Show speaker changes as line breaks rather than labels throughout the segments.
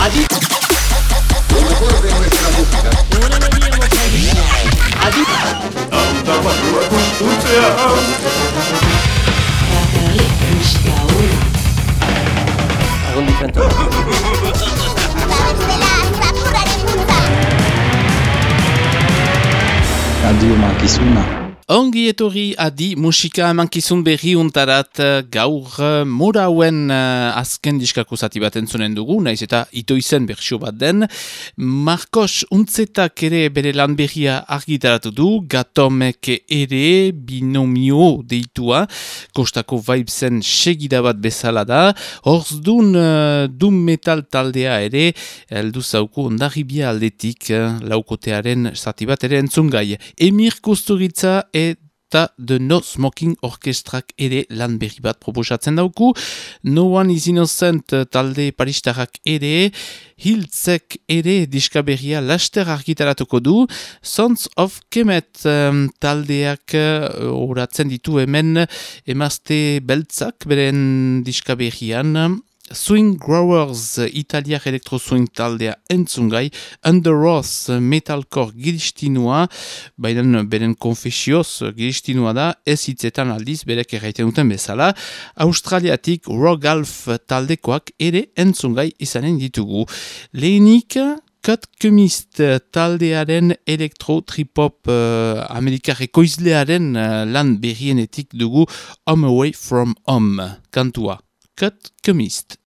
Adi. Adi.
Temperatura constante.
Ongi etorri adi musika emankizun berri untarat eh, gaur eh, morauen uh, azken diskako zati bat entzunen dugu, naiz eta ito izen berxio bat den. Marcos untzetak ere bere lan berria argitaratu du, gatomek ere binomio deitua, kostako vibesen segida bat bezala da, horz dun uh, dun metal taldea ere, eldu zauku ondarribia aldetik, laukotearen zati bat ere entzungai. Emir Kusturitza eta The No Smoking Orkestrak ere lan berri bat proposatzen dauku. No One is Innocent talde paristarrak ere, Hiltzek ere diska berria laster argitaratuko du, Sons of Kemet um, taldeak uh, oratzen ditu hemen emazte beltzak beren diska berrian, Swing Growers italiak elektro swing taldea entzungai, Under Ross metalcore giristinua, baina beren konfesioz giristinua da, ez hitzetan aldiz berek erraiten duten bezala, Australiatik Rogalf taldekoak ere entzungai izanen ditugu. Lehenik, Cut Chemist taldearen elektro-tripop uh, amerikar ekoizlearen uh, lan berrienetik dugu Home Away From Home, kantua. Cut Chemist.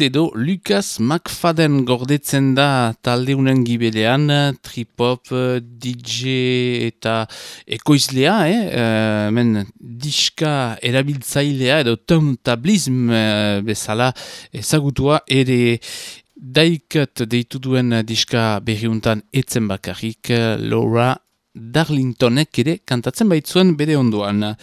Edo Lucas McFadden gordetzen da taldeunen gibelean, trip-hop, DJ eta ekoizlea, eh? eh men diska erabiltzailea edo tablism eh, bezala ezagutua ere daikat deitu duen diska berriuntan etzen bakarrik Laura Darlingtonek ere kantatzen baitzuen bere ondoan.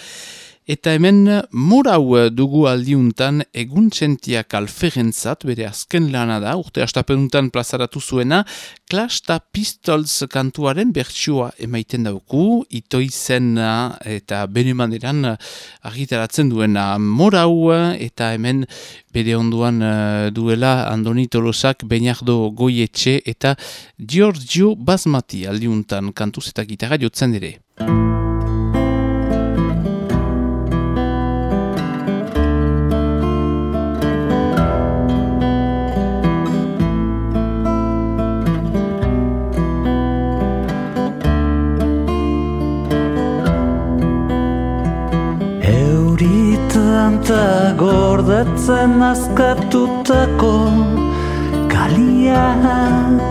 Eta hemen morau dugu aldiuntan egun txentiak alferentzat, bere azken lana da, urte astapenuntan plazaratu zuena, Klasta Pistols kantuaren bertsioa emaiten dauku, ito izena eta bere maneran argitaratzen duena morau eta hemen bere onduan duela Andoni Tolosak, Beniardo Goietxe eta Giorgio Basmati aldiuntan kantuz eta gitarra jotzen ere.
Eta gordetzen azkatutako kaliak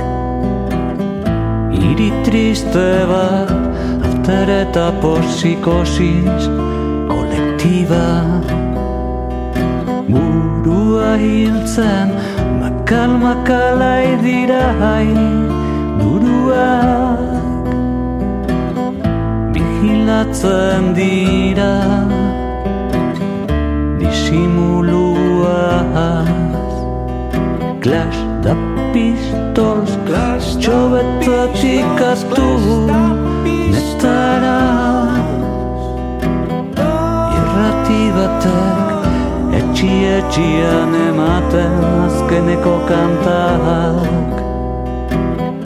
Iri triste bat alter eta posikosis kolektiba Burua hiltzen makal makala dira Buruak. Bihilatzen dira disimuluaz Clash da pistols Clash txobetatik aztu Netara Irrati batek Etxi etxian ematen azkeneko kantak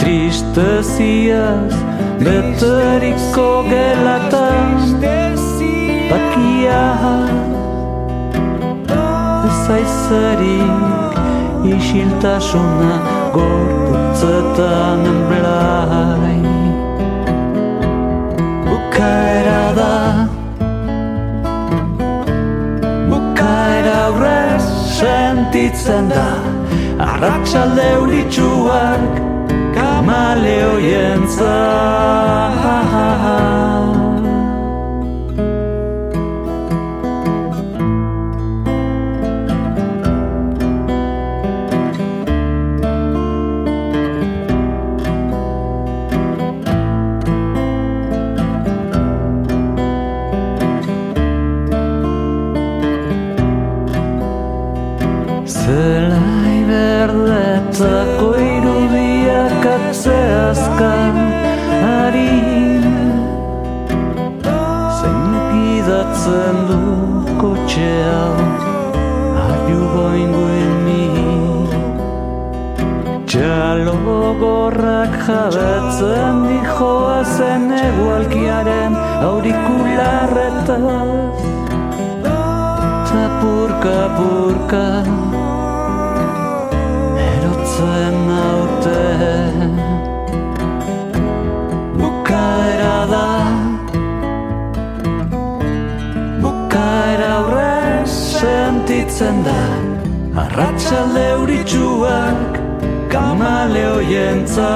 Tristeziaz Beteriko gelatan. Bakiak zaizarik isiltasuna gorputzetan enblai Bukaera da Bukaera aurrez sentitzen da. Arratxalde uritxuak kamaleoien zahar Gorrak jabetzen dijoa zen egualkiaren aurikularretaz Eta purka purka zen naute Bukaera da Bukaera aurre sentitzen da. Arratxalde uritxuak Kamaleo jentzat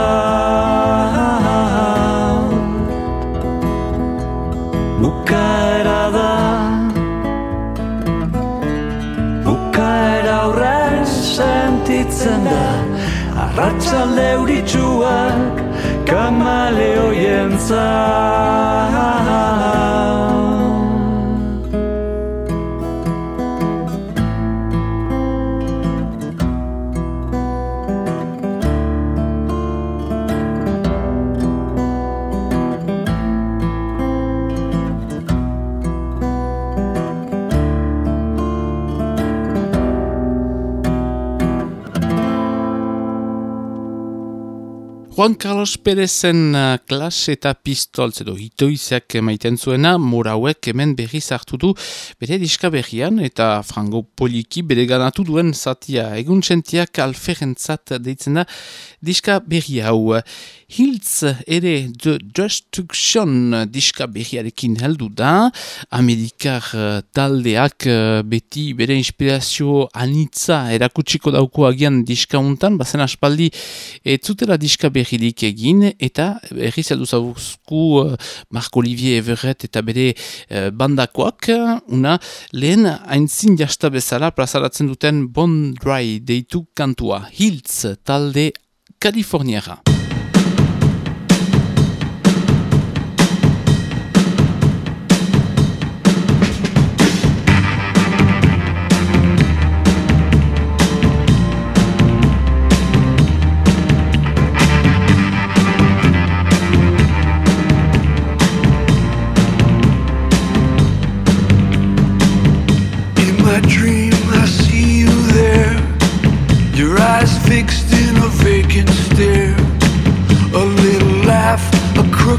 Bukaera da. Bukaera aurre sentitzen da. Arratxalde euritxuak kamaleo jentzat
Juan Carlos Perezen uh, klas eta pistolz edo hitoizak maiten zuena morauek hemen berriz hartu du bere diska berrian eta frango poliki bere ganatu duen zatia egun txentiak alferentzat deitzen da diska berri hau. Hiltz ere The Destruction diska berriarekin heldu da. Amerikar uh, taldeak uh, beti bere inspirazio anitza erakutsiko dauko agian diska untan, bazen aspaldi ez zutela diska berririk egin, eta berri zeldu zauzku uh, Marc Olivier Everett eta bere bandakoak, una lehen haintzin jasta bezala plazaratzen duten Bon Dry deitu kantua. Hiltz talde Kaliforniara.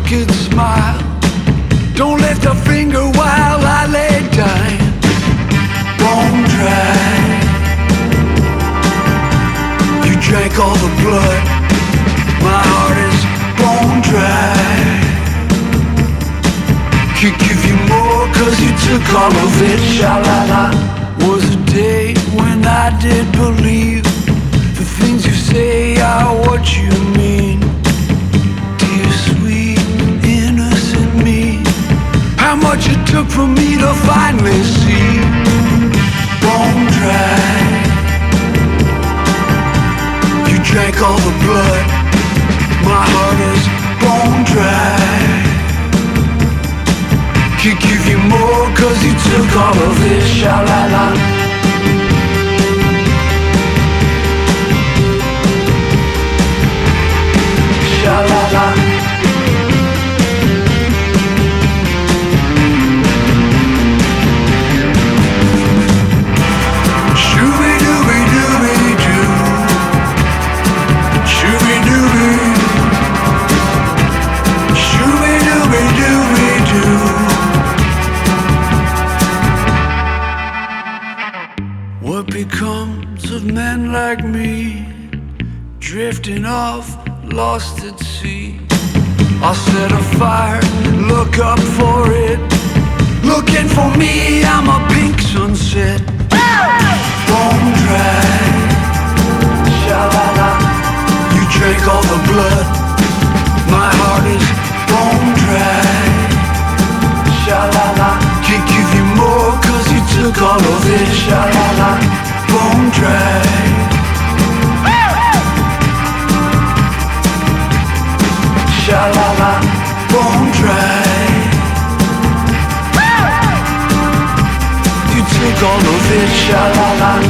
Crooked smile. Don't lift a finger while I lay dying. Bone dry. You drank all the blood. My heart is bone dry. Could give you more cause you took all of it Sha-la-la Was a day when I did believe The things you say are what you mean much it took for me to finally see. Bone dry. You drank all the blood. My heart is bone dry. Could give you more cause you took all of it Sha-la-la Sha-la-la I'll set a fire, look up for it. Looking for me, I'm a pink sunset. Bone dry, sha-la-la. You drank all the blood, my heart is bone dry. Sha-la-la, can't give you more cause you took all of it Sha-la-la, bone dry dolu bir
şalalar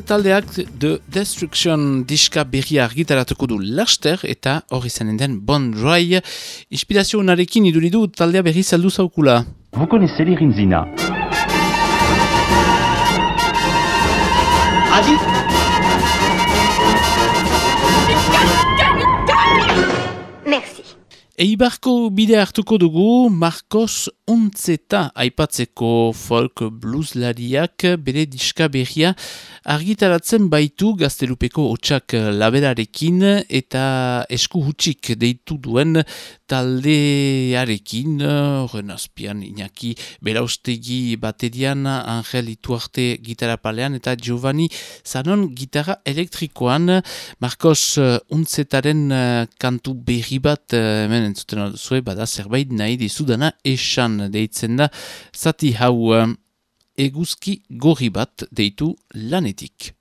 Taldeak The Destruction diska berria argitaratuko du laster eta hori zanen den Bon Dry. Inspirazio unarekin iduridu taldea berri saldu zaukula.
Vous connaissez les Rinzina
Merci.
Eibarko bide hartuko dugu Marcos Untzeta aipatzeko folk blueslariak bere diska berria argitaratzen baitu gaztelupeko otsak laberarekin eta esku hutsik deitu duen taldearekin horren azpian inaki beraustegi baterian Angel Ituarte gitara palean eta Giovanni Zanon gitara elektrikoan. Marcos Untzetaren eh, kantu berri bat eh, hemen entzuten zuen bada zerbait nahi dizudana esan deitzen da zati hau eh, eguzki gorri bat deitu lanetik.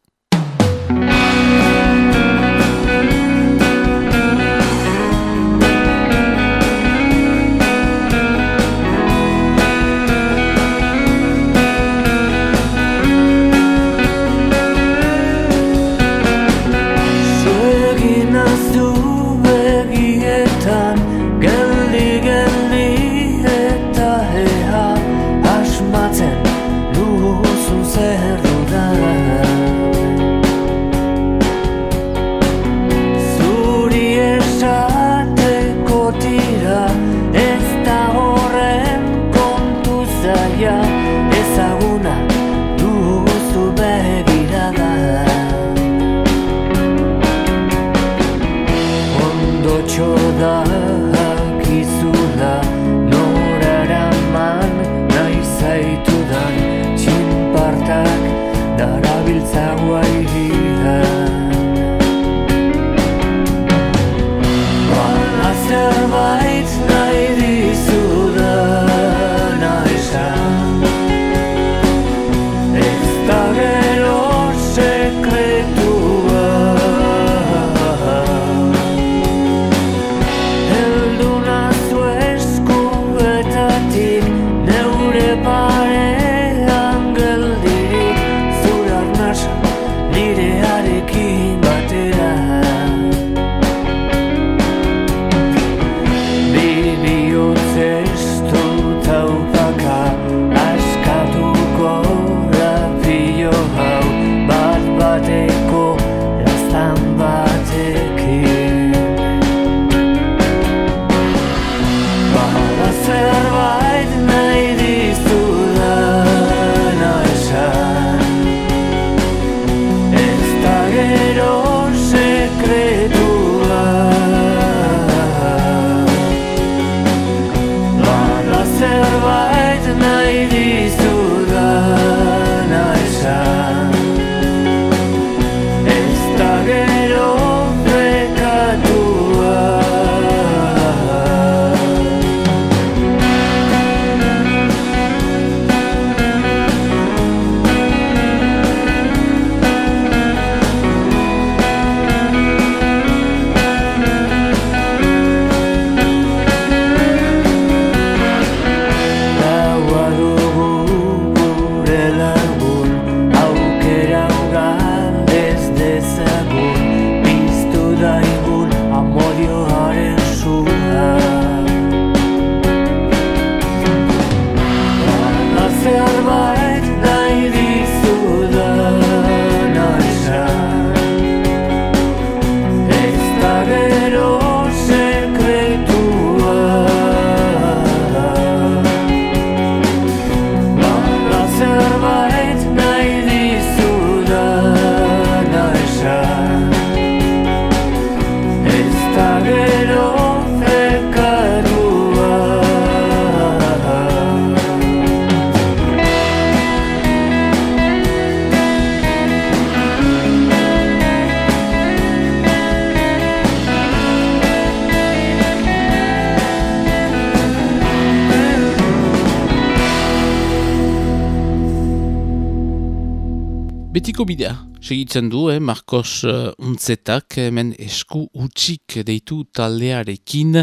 Betiko bidea, segitzen du, eh, Marcos uh, Untzetak, hemen esku utxik deitu taldearekin,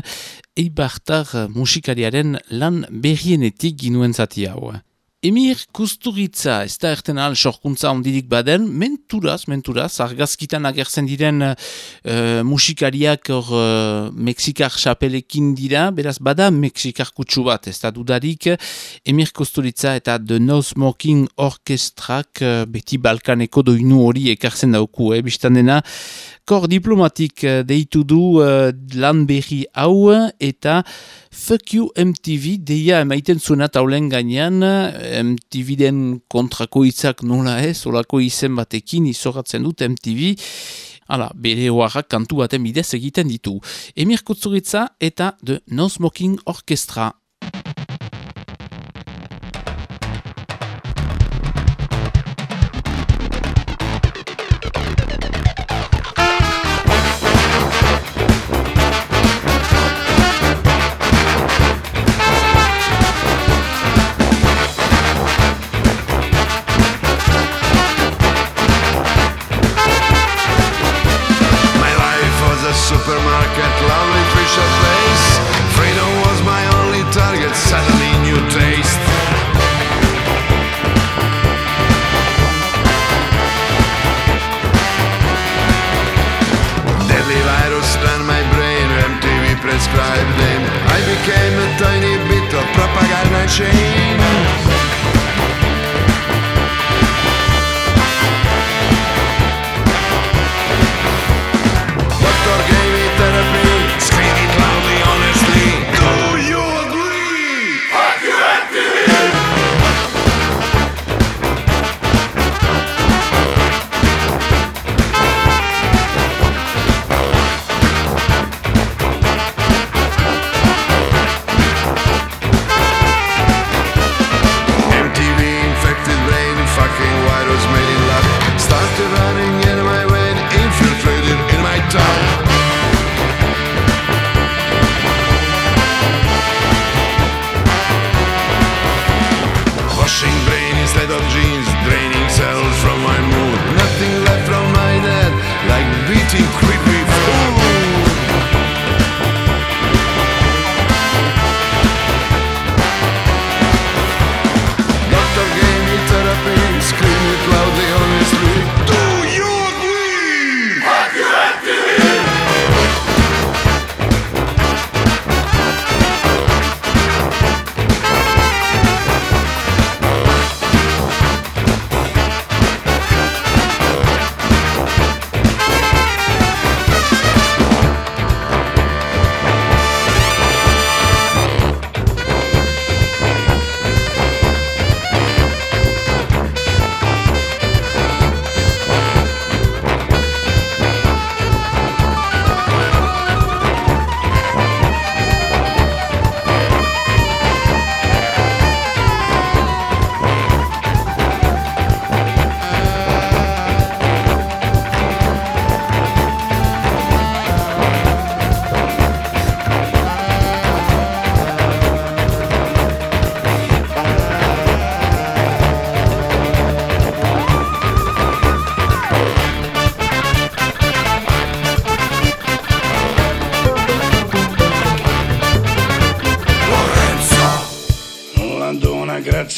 eibartar musikariaren lan berrienetik ginuen zati hau. Emir Kusturitza, ez da erten ahal sorkuntza ondirik baden, menturaz, menturaz, argazkitan agertzen diren uh, musikariak hor uh, Mexikar xapelekin dira, beraz bada Mexikar kutsu bat, ez da dudarik, Emir Kusturitza eta The No Smoking Orkestrak uh, beti Balkaneko doinu hori ekartzen dauku, eh, biztan dena,
kor diplomatik euh, deitu du uh, lan berri hau eta Fuck You MTV deia emaiten zuena taulen gainean MTV den kontrako itzak nola ez, olako izen batekin izoratzen dut MTV Hala, bere oarrak kantu baten bidez egiten ditu. Emir Kutzuritza eta The No Smoking Orchestra.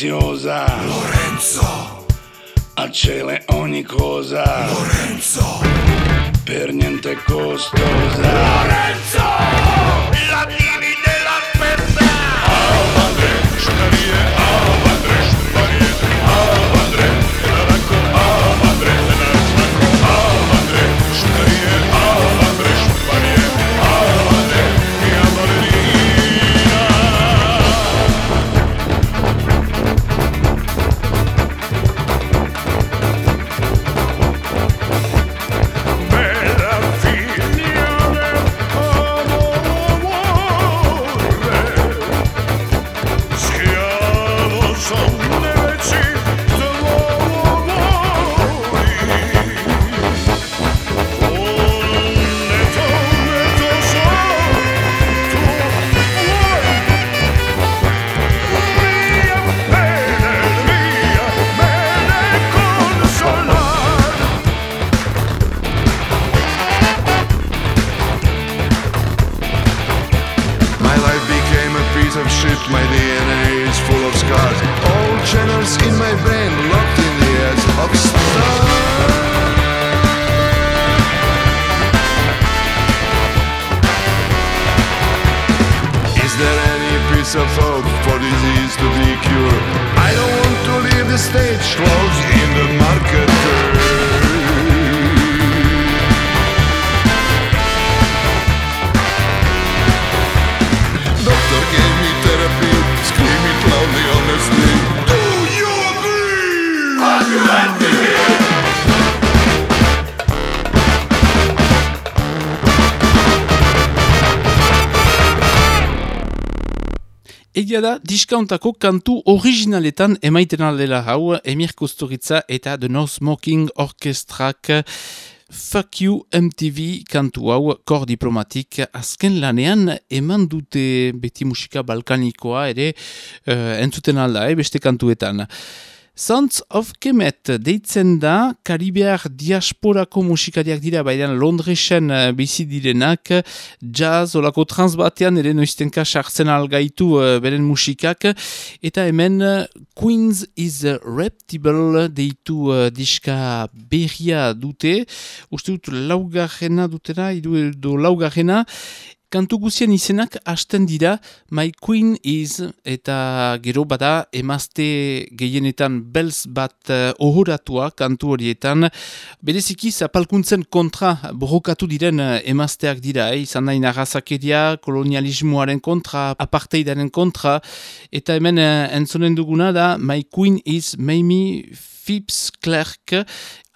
silenziosa. Lorenzo. A
cielo ogni cosa. Lorenzo. Per niente costosa. Lorenzo. La divi della
sperta. Oh, vabbè,
Egia da, diskauntako kantu originaletan emaiten aldela hau Emir Kusturica eta The No Smoking Orkestrak Fuck You MTV kantu hau kor diplomatik azken lanean eman dute beti musika balkanikoa ere uh, entzuten alda, eh, beste kantuetan. Sons of Kemet deitzen da, Karibear diasporako musikariak dira, baina Londresen uh, bizi direnak, jazz, olako trans batean, ere noiztenka sartzen algaitu uh, beren musikak, eta hemen uh, Queens is Reptible deitu uh, diska berria dute, uste dut laugarrena dutera, idu edo laugarrena, Kantu guzien izenak hasten dira My Queen is eta gero bada emazte gehienetan belz bat uh, ohoratua kantu horietan. Bereziki zapalkuntzen kontra borrokatu diren uh, emazteak dira, eh? izan nahi narrazakeria, kolonialismoaren kontra, apartheidaren kontra, eta hemen uh, entzonen duguna da My Queen is Mamie Phipps Clark,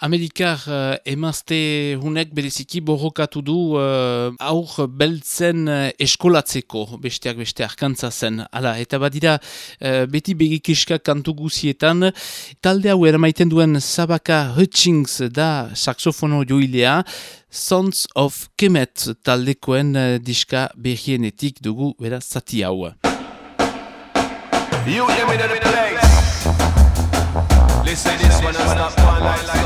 Amerikar uh, emazte hunek bereziki borrokatu du uh, aur beltzen uh, eskolatzeko besteak beste arkantza zen. Hala, eta badira uh, beti begikiska kantu guzietan, talde hau eramaiten duen Sabaka Hutchings da saxofono joilea, Sons of Kemet taldekoen uh, diska berrienetik dugu bera zati hau.
You hear me the place. Listen this one and stop one like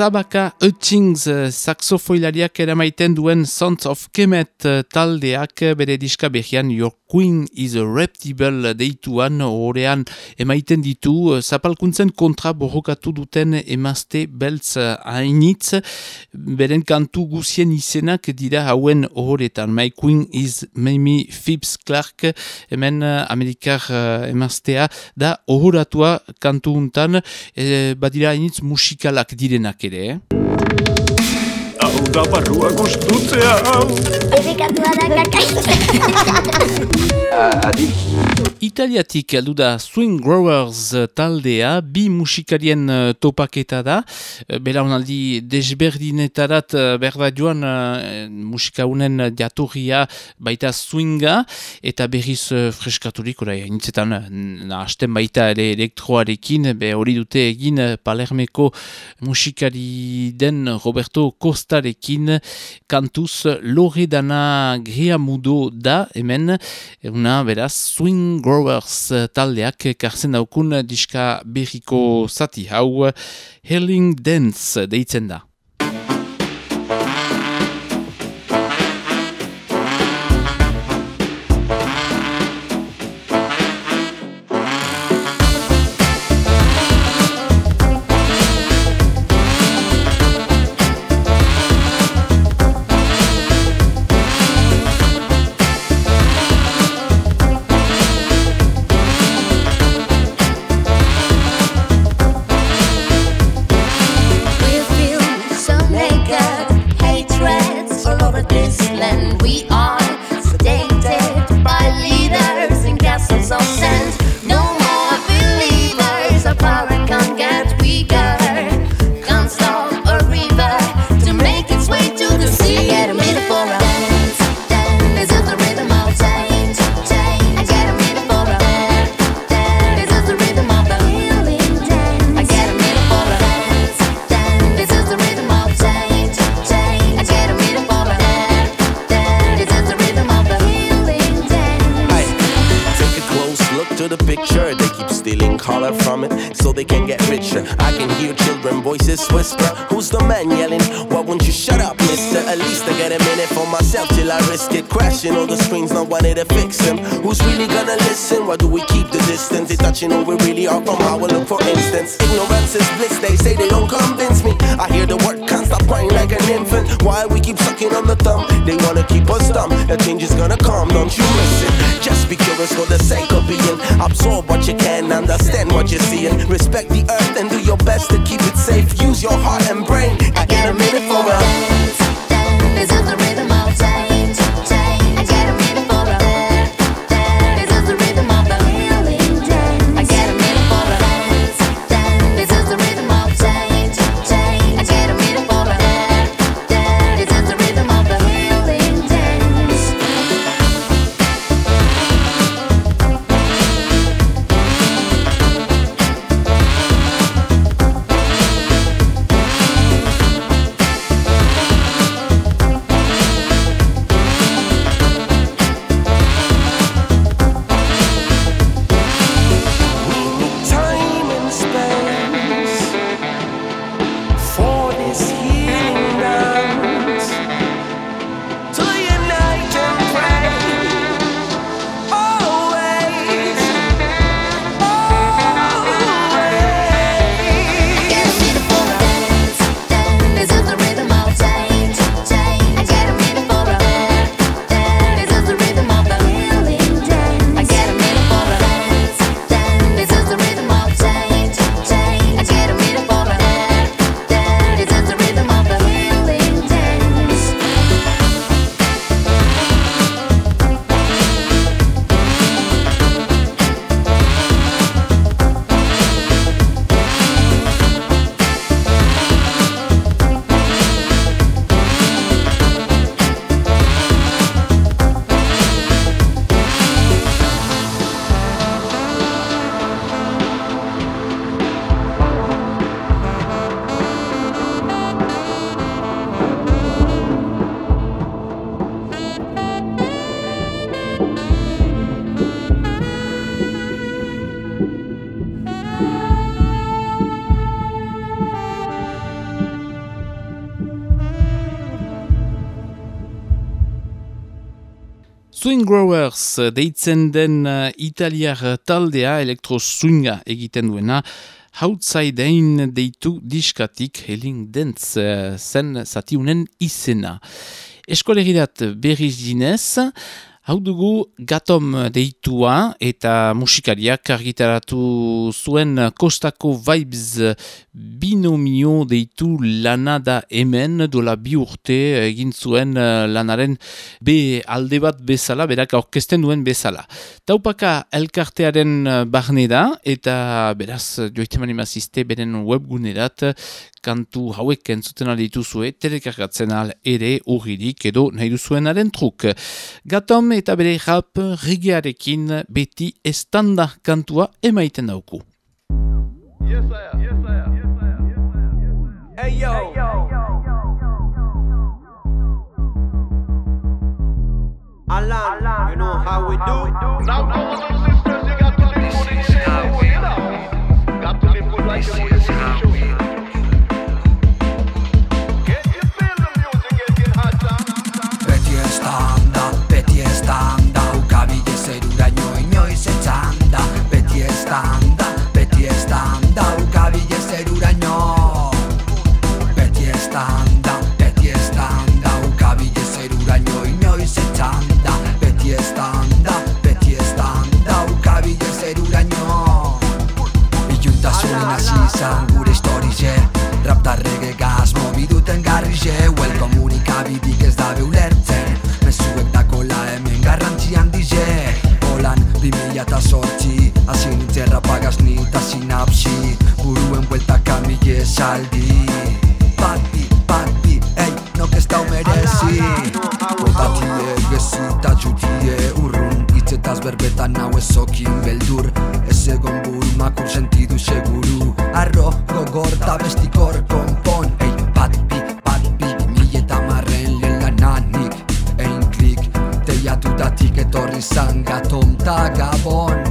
Sabaka Hutchings eh, saxofoilariak eramaiten duen Sons of Kemet eh, taldeak eh, bere diska behian Your Queen is a Reptable deituan orean emaiten ditu zapalkuntzen kontra borrokatu duten emazte beltz hainitz. Beren kantu guzien izenak dira hauen ohoretan. My Queen is Mamie Phipps Clark hemen amerikar emaztea da ohoratua kantu untan eh, badira hainitz musikalak direnak ere
da barrua gustutzea.
Dedikatua da kakai.
Italiatik heldu da Swing Growers taldea, bi musikarien eh, topaketa da, belaunaldi desberdinetarat eh, berda joan eh, musika unen jatorria baita swinga, eta berriz eh, freskaturik, orai, hainitzetan, hasten baita ere elektroarekin, be hori dute egin Palermeko musikari den Roberto Costarekin, kantuz Loredana Griamudo da, hemen, una beraz Swing Growers taldeak karzen daukun diska berriko zati hau. Helling Dance deitzen da.
Voices whisper. Who's the man yelling? Myself till I risk it crashing. All the screens, nobody to fix them. Who's really gonna listen? Why do we keep the distance? They touching we really are from we look, for instance. Ignorance is bliss, they say they don't convince me. I hear the word can't stop crying like an infant. Why we keep sucking on the thumb? They wanna keep us dumb. The change is gonna come, don't you miss it? Just be curious for the sake of being. Absorb what you can, understand what you're seeing. Respect the earth and do your best to keep it safe. Use your heart and brain. I get a minute for a.
This is the rhythm of change,
Eh, deitzen den uh, italiar taldea elektro swinga egiten duena Outside In deitu diskatik Heling uh, zen zatiunen izena. Eskolegirat berriz dinez, Hau dugu gatom deitua eta musikariak argitaratu zuen kostako vibes binomio deitu lana da hemen dola bi urte egin zuen lanaren be alde bat bezala, berak orkesten duen bezala. Taupaka elkartearen barne da eta beraz joiteman imazizte beren webgunerat kantu hauek entzuten dituzue telekargatzen al ere urririk edo nahi duzuenaren truk. Gatom eta bere rap regiarekin beti estanda kantua emaiten dauku.
Hey yo. Alan, you know how we do. Now, brothers and sisters, you got to live good in your way, you know. Got to live good like you show.
Izan gure historize Rap da reggae gaz mobi duten garrize Well komunikabidik ez da beulertzen Mezuek dakola hemen garrantzi handize Holan bi mila eta sortzi Hasi nintzen rapagaz ni eta sinapsi. Buruen bueltaka mile esaldi Bati, bati, ei, nok ez dau merezi. Botatie, gezita txutie urrun Itzetaz berbetan hau ezokin beldur. Ez egon buru makur sentidu seguru Arro, gogor, ta bestikor, konpon Ei, bat bi, bat bi, mila eta marren lehen lananik Ein klik, teiatutatik etorri zan gatom ta gabon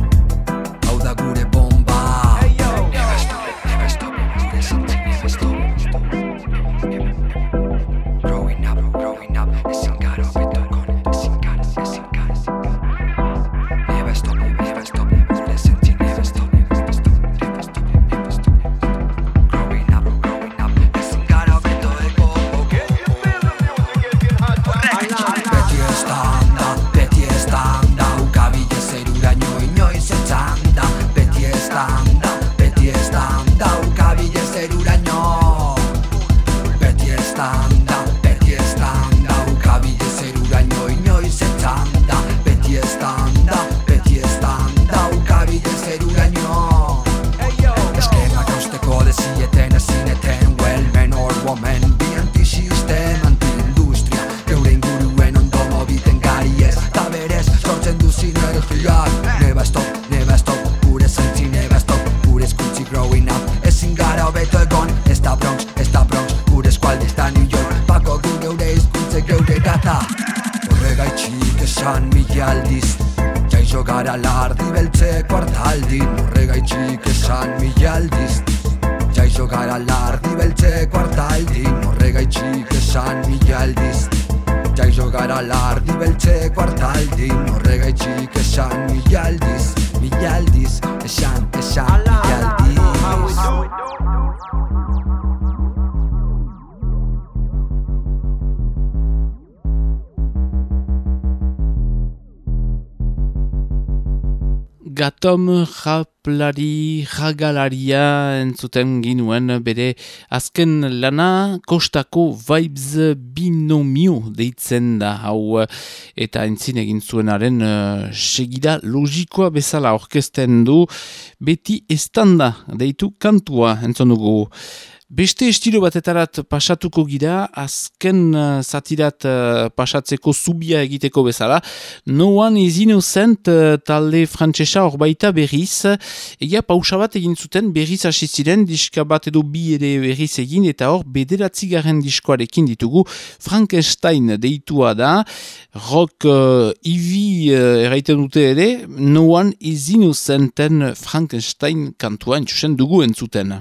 Gatom japlari jagalaria entzuten ginuen bere azken lana kostako vibes binomio deitzen da hau eta entzin egin zuenaren uh, segida logikoa bezala orkesten du beti estanda deitu kantua entzun dugu. Beste estilo batetarat pasatuko gira, azken uh, zatirat uh, pasatzeko zubia egiteko bezala. No one is innocent uh, talde frantsesa hor baita berriz. Egia pausa bat egin zuten berriz hasi ziren diska bat edo bi ere berriz egin eta hor bederatzi garen diskoarekin ditugu Frankenstein deitua da. Rock uh, ivi uh, erraiten dute ere, no one is innocenten Frankenstein kantua entzusen dugu entzuten.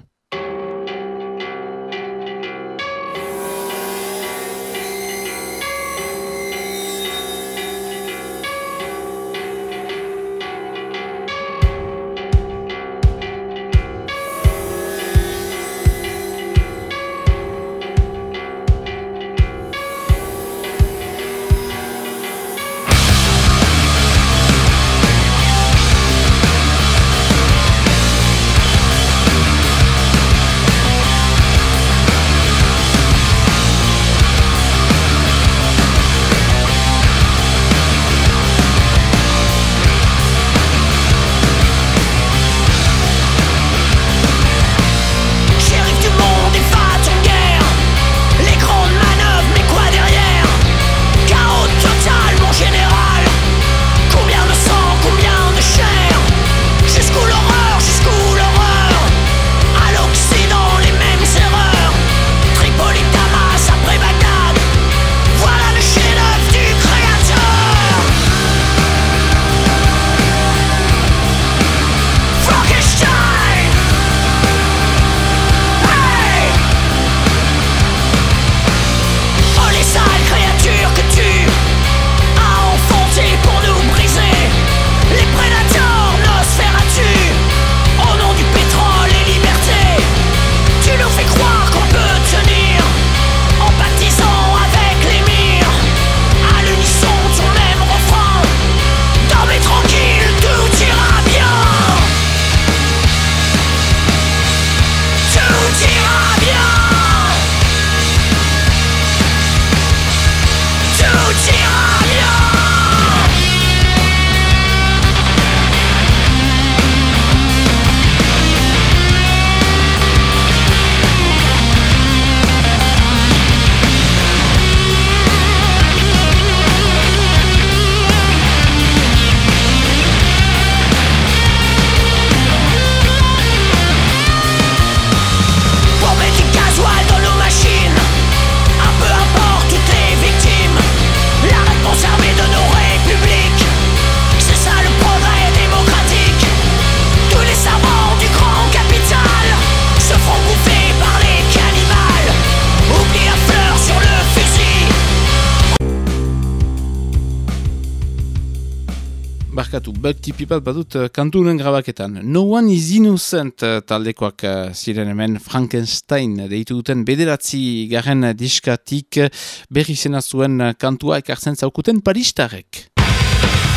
Bug tipi bat badut uh, kantunen grabaketan. No one is innocent uh, taldekoak uh, ziren hemen Frankenstein deitu duten bederatzi garen diskatik berri zena zuen kantua ekartzen zaukuten paristarek.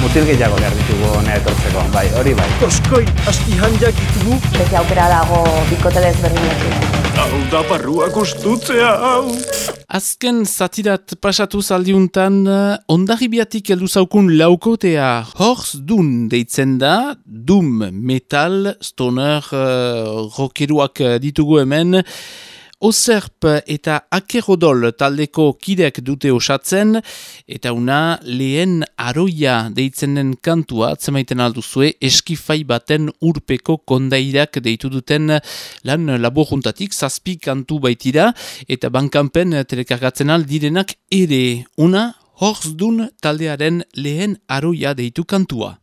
Mutil gehiago behar ditugu hona etortzeko, bai, hori bai.
Koskoi, asti handiak ditugu.
Beti aukera dago bikote desberdinekin.
Hau da barrua gustutzea, hau.
Azken zatirat pasatu zaldiuntan, uh, ondarribiatik heldu zaukun laukotea Horz Dun deitzen da, Doom Metal, Stoner, uh, rockeruak uh, ditugu hemen, Oserp eta Akerodol taldeko kideak dute osatzen, eta una lehen aroia deitzen den kantua, atzemaiten alduzue, eskifai baten urpeko kondairak deitu duten lan labor juntatik, zazpi kantu baitira, eta bankanpen telekargatzen aldirenak ere, una Horzdun taldearen lehen aroia deitu kantua.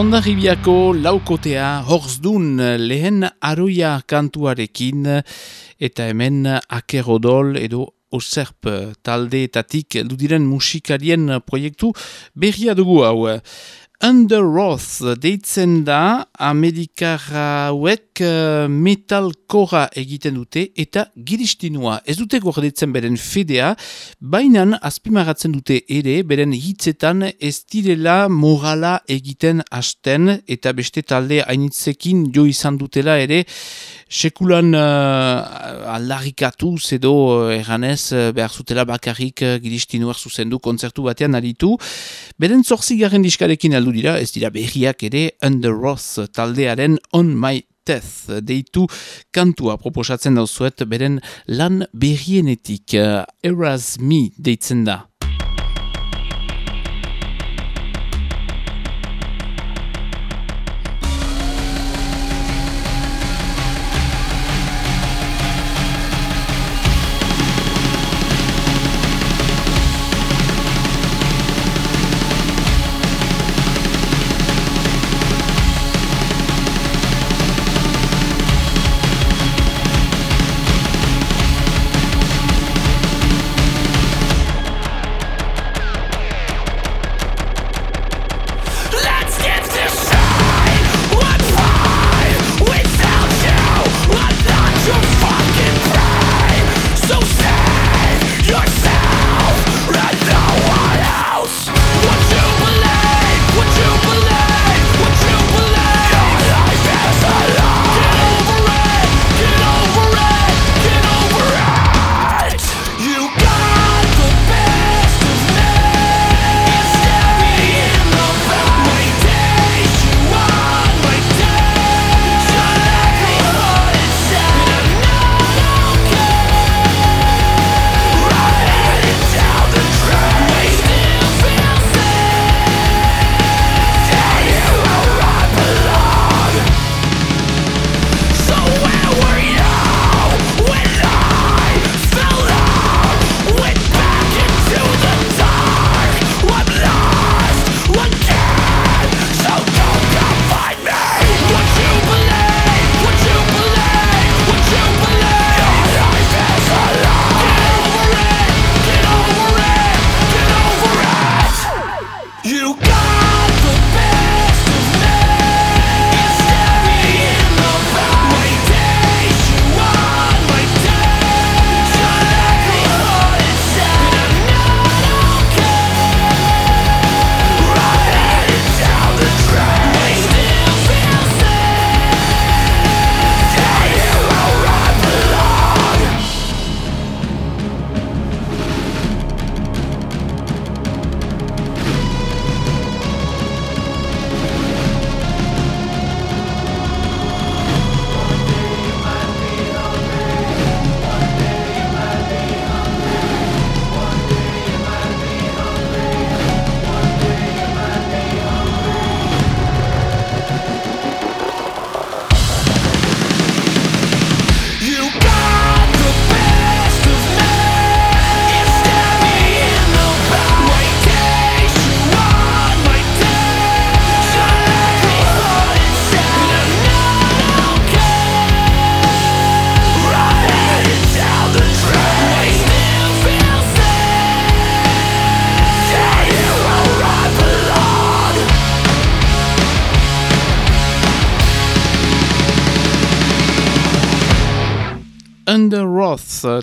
Ondarribiako laukotea horzdun lehen aroia kantuarekin eta hemen akerodol edo oserp taldeetatik heldu diren musikarien proiektu berria dugu hau. Under Roth deitzen da Amerikarrauek uh, metalkora egiten dute eta giristinua. Ez dute gordetzen beren fedea, bainan azpimaratzen dute ere beren hitzetan ez direla morala egiten hasten eta beste talde hainitzekin jo izan dutela ere sekulan uh, aldarrikatuz edo uh, erranez uh, behar zutela bakarrik uh, giristinuak zuzendu kontzertu batean aritu. Beren zorzigarren diskarekin aldu dira, ez dira berriak ere Under Roth taldearen On My Death deitu kantua proposatzen dauzuet beren lan berrienetik uh, Eras Me deitzen da.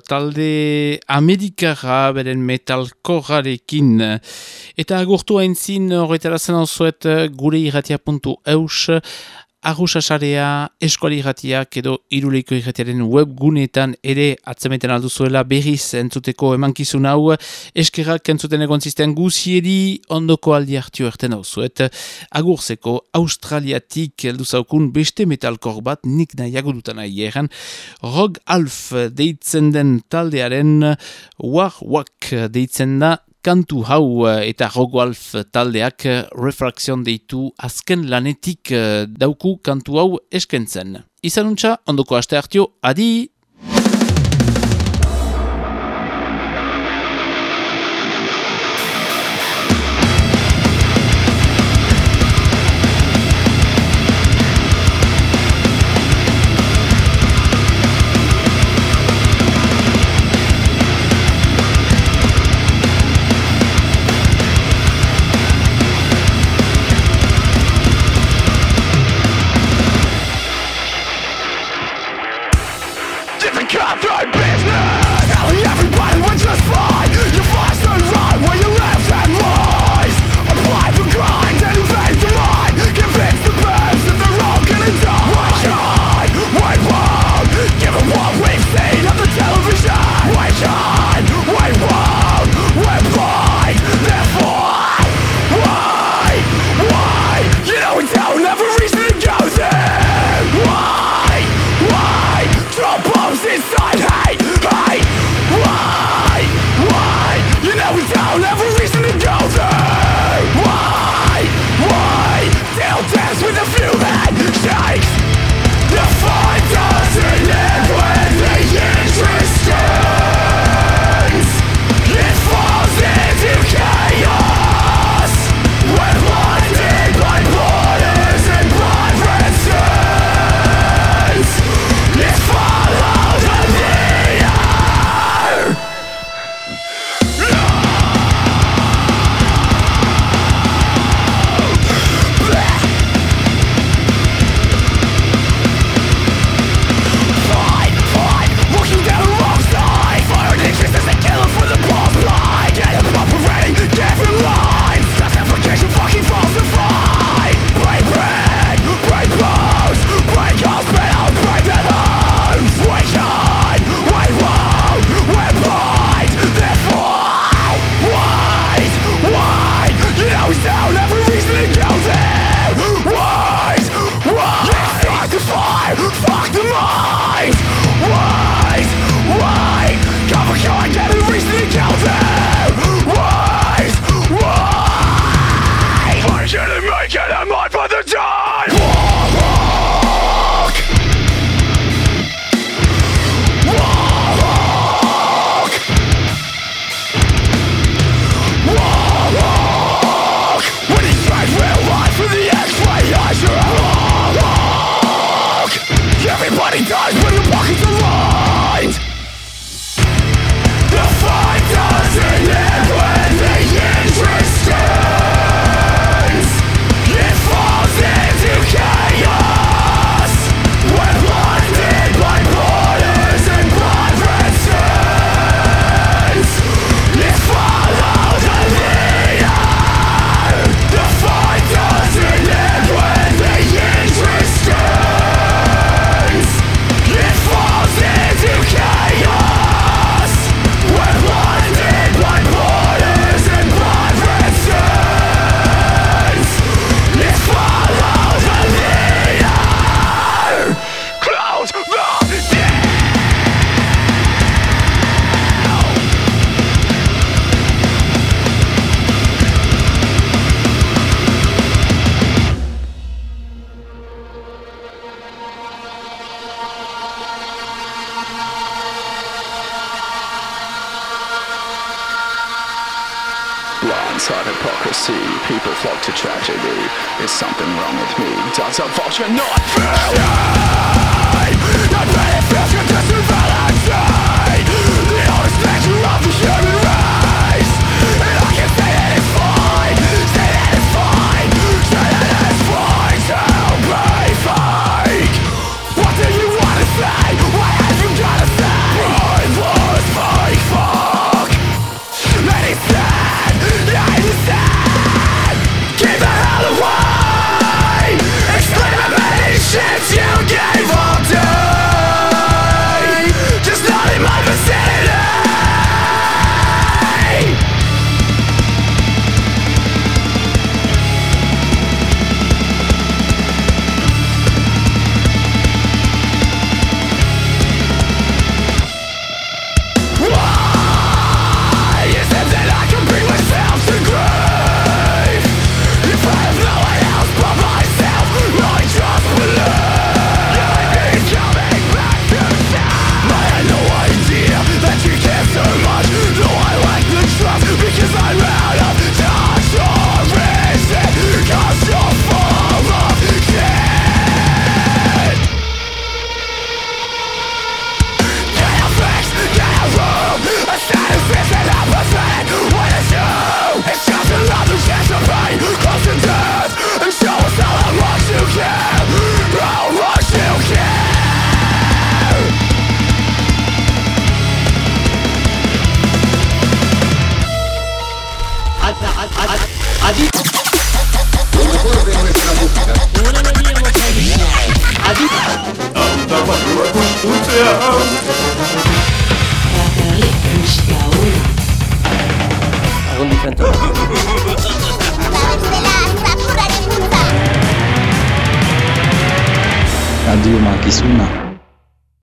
Talde amerikara beren metalkorarekin eta agurtu haintzin horretarazen zuet gure irratia.eus Arrusasarea, eskuali irratiak edo iruleiko irratiaren webgunetan ere atzemeten alduzuela berriz entzuteko emankizun hau eskerrak entzuten egon zisten guzieri ondoko aldi hartio erten hau zuet. Agurzeko Australiatik heldu zaukun beste metalkor bat nik nahiago dutan aieran. Rog Alf deitzen den taldearen War deitzen da kantu hau eh, eta Rogualf taldeak eh, refrakzion deitu azken lanetik eh, dauku kantu hau eskentzen. Izanuntza, ondoko aste hartio, adi!
Left
right,